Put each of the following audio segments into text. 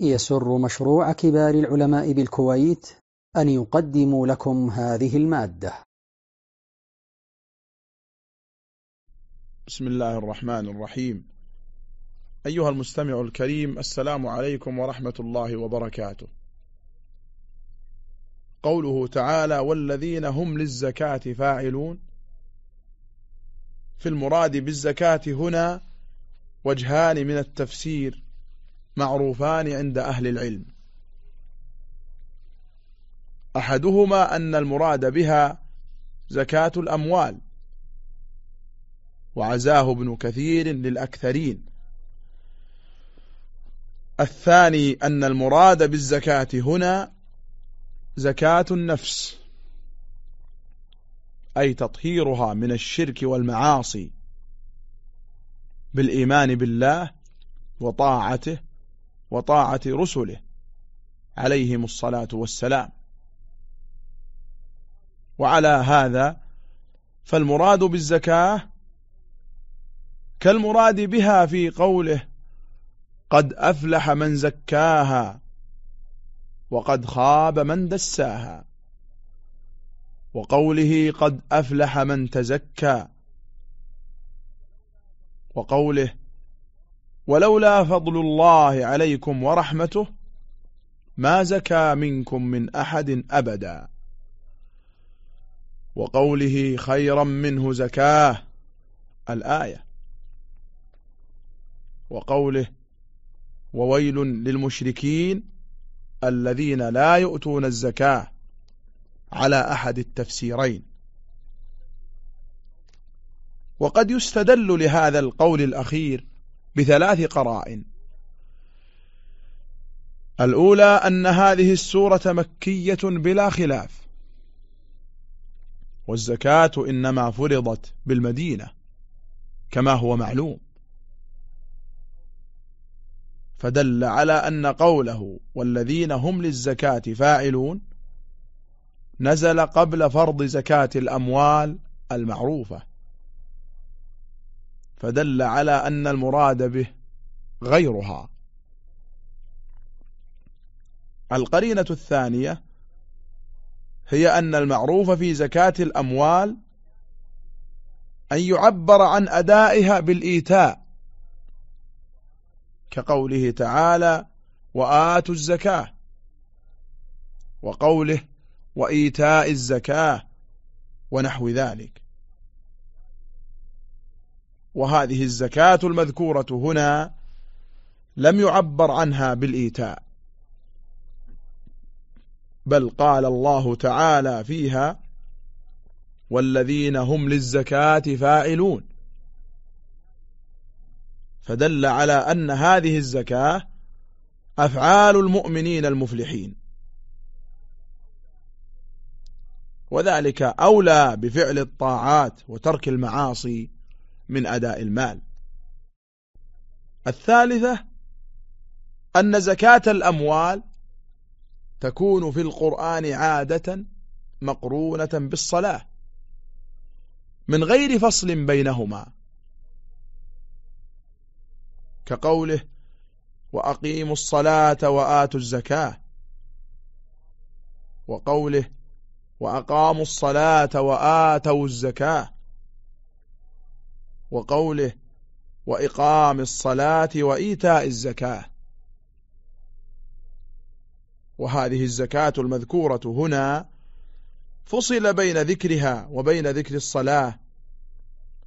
يسر مشروع كبار العلماء بالكويت أن يقدم لكم هذه المادة. بسم الله الرحمن الرحيم. أيها المستمع الكريم السلام عليكم ورحمة الله وبركاته. قوله تعالى والذين هم للزكاة فاعلون في المراد بالزكاة هنا وجهان من التفسير معروفان عند أهل العلم. أحدهما أن المراد بها زكاة الأموال وعزاه ابن كثير للأكثرين. الثاني أن المراد بالزكاة هنا زكاة النفس أي تطهيرها من الشرك والمعاصي بالإيمان بالله وطاعته وطاعة رسله عليهم الصلاة والسلام. وعلى هذا فالمراد بالزكاة كالمراد بها في قوله قد أفلح من زكاها وقد خاب من دساها. وقوله قد أفلح من تزكى. وقوله ولولا فضل الله عليكم ورحمته ما زكى منكم من أحد أبدا. وقوله خيرا منه زكاه الآية. وقوله وويل للمشركين الذين لا يؤتون الزكاة على أحد التفسيرين. وقد يستدل لهذا القول الأخير بثلاث قرائن. الأولى أن هذه السورة مكية بلا خلاف. والزكاة إنما فرضت بالمدينة كما هو معلوم. فدل على أن قوله والذين هم للزكاة فاعلون نزل قبل فرض زكاة الأموال المعروفة. فدل على أن المراد به غيرها. القرينة الثانية هي أن المعروف في زكاة الأموال أن يعبر عن أدائها بالإيتاء كقوله تعالى وآتوا الزكاة وقوله وإيتاء الزكاة ونحو ذلك. وهذه الزكاة المذكورة هنا لم يعبر عنها بالإيتاء. بل قال الله تعالى فيها والذين هم للزكاة فاعلون. فدل على أن هذه الزكاة أفعال المؤمنين المفلحين. وذلك أولى بفعل الطاعات وترك المعاصي من أداء المال. الثالثة أن زكاة الأموال تكون في القرآن عادة مقرونة بالصلاة من غير فصل بينهما. كقوله وأقيموا الصلاة وآتوا الزكاة. وقوله وأقاموا الصلاة وآتوا الزكاة. وقوله وإقام الصلاة وإيتاء الزكاة. وهذه الزكاة المذكورة هنا فصل بين ذكرها وبين ذكر الصلاة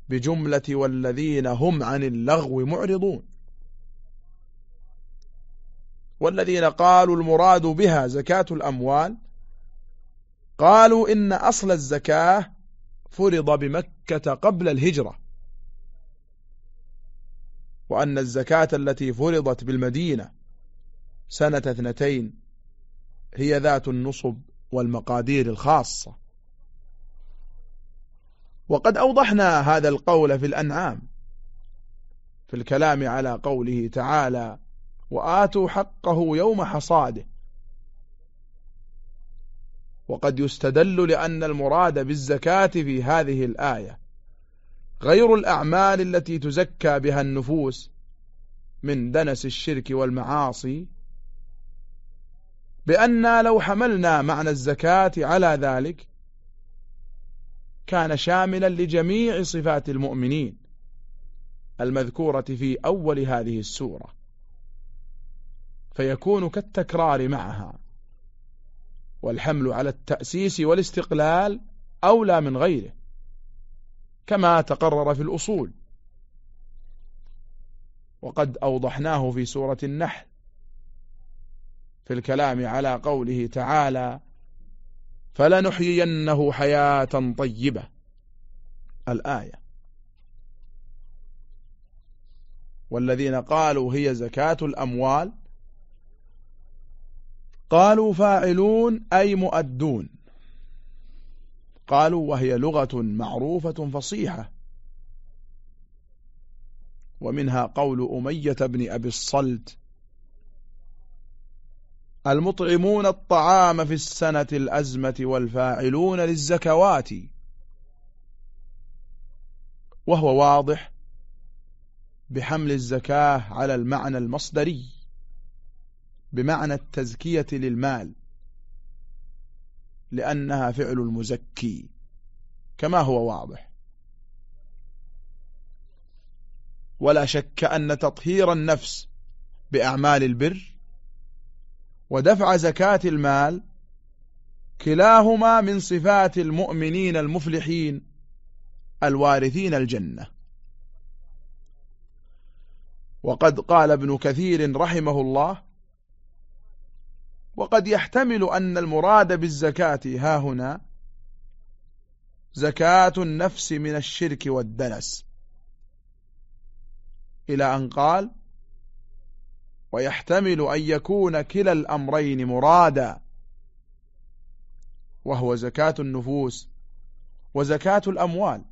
بجملة والذين هم عن اللغو معرضون. والذين قالوا المراد بها زكاة الأموال قالوا إن أصل الزكاة فرض بمكة قبل الهجرة. وأن الزكاة التي فرضت بالمدينة سنة اثنتين هي ذات النصب والمقادير الخاصة. وقد أوضحنا هذا القول في الأنعام في الكلام على قوله تعالى وآتوا حقه يوم حصاده وقد يستدل لأن المراد بالزكاة في هذه الآية غير الأعمال التي تزكى بها النفوس من دنس الشرك والمعاصي بأن لو حملنا معنى الزكاة على ذلك كان شاملا لجميع صفات المؤمنين المذكورة في أول هذه السورة فيكون كالتكرار معها والحمل على التأسيس والاستقلال أولى من غيره. كما تقرر في الأصول. وقد أوضحناه في سورة النحل في الكلام على قوله تعالى فلنحيينه حياة طيبة. الآية. والذين قالوا هي زكاة الأموال قالوا فاعلون أي مؤدون. قالوا وهي لغة معروفة فصيحة. ومنها قول أمية بن أبي الصلت المطعمون الطعام في السنة الأزمة والفاعلون للزكوات. وهو واضح بحمل الزكاة على المعنى المصدري بمعنى التزكية للمال. لأنها فعل المزكي كما هو واضح. ولا شك أن تطهير النفس بأعمال البر ودفع زكاة المال كلاهما من صفات المؤمنين المفلحين الوارثين الجنة. وقد قال ابن كثير رحمه الله وقد يحتمل أن المراد بالزكاة ها هنا زكاة النفس من الشرك والدنس. إلى أن قال ويحتمل أن يكون كلا الأمرين مرادا وهو زكاة النفوس وزكاة الأموال.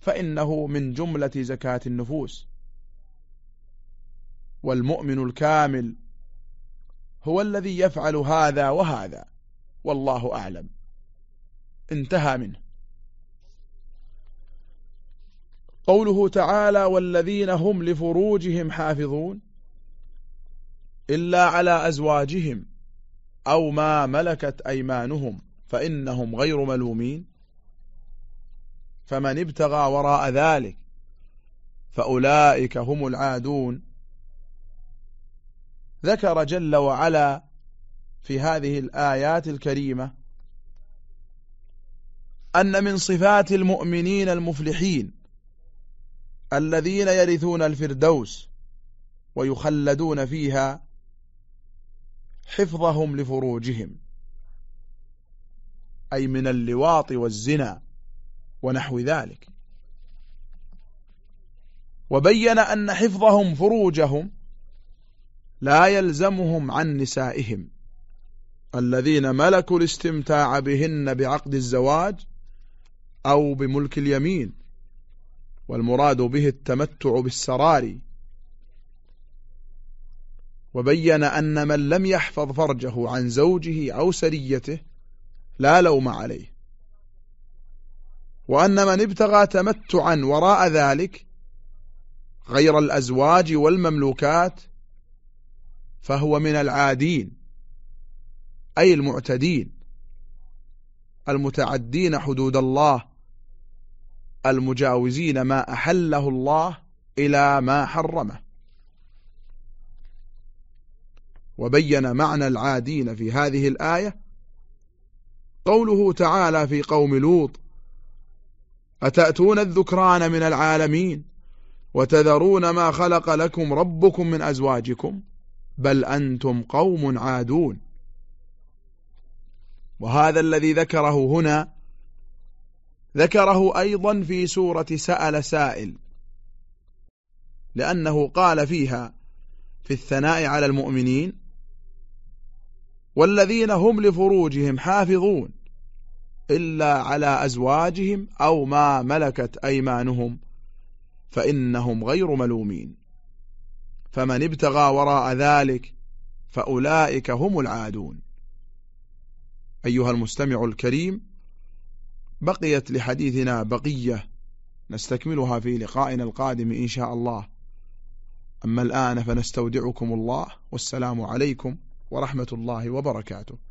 فإنه من جملة زكاة النفوس. والمؤمن الكامل هو الذي يفعل هذا وهذا. والله أعلم. انتهى منه. قوله تعالى والذين هم لفروجهم حافظون إلا على أزواجهم أو ما ملكت أيمانهم فإنهم غير ملومين. فمن ابتغى وراء ذلك فأولئك هم العادون. ذكر جل وعلا في هذه الآيات الكريمة أن من صفات المؤمنين المفلحين الذين يرثون الفردوس ويخلدون فيها حفظهم لفروجهم أي من اللواط والزنا ونحو ذلك. وبين أن حفظهم فروجهم لا يلزمهم عن نسائهم. الذين ملكوا الاستمتاع بهن بعقد الزواج أو بملك اليمين والمراد به التمتع بالسرار. وبين أن من لم يحفظ فرجه عن زوجه أو سريته لا لوم عليه. وأن من ابتغى تمتعا وراء ذلك غير الأزواج والمملوكات فهو من العادين أي المعتدين المتعدين حدود الله المجاوزين ما أحله الله إلى ما حرمه. وبين معنى العادين في هذه الآية قوله تعالى في قوم لوط أتأتون الذكران من العالمين وتذرون ما خلق لكم ربكم من أزواجكم؟ بل أنتم قوم عادون. وهذا الذي ذكره هنا ذكره أيضا في سورة سأل سائل لأنه قال فيها في الثناء على المؤمنين والذين هم لفروجهم حافظون إلا على أزواجهم أو ما ملكت أيمانهم فإنهم غير ملومين. فمن ابتغى وراء ذلك فأولئك هم العادون. أيها المستمع الكريم بقيت لحديثنا بقية نستكملها في لقائنا القادم إن شاء الله. أما الآن فنستودعكم الله والسلام عليكم ورحمة الله وبركاته.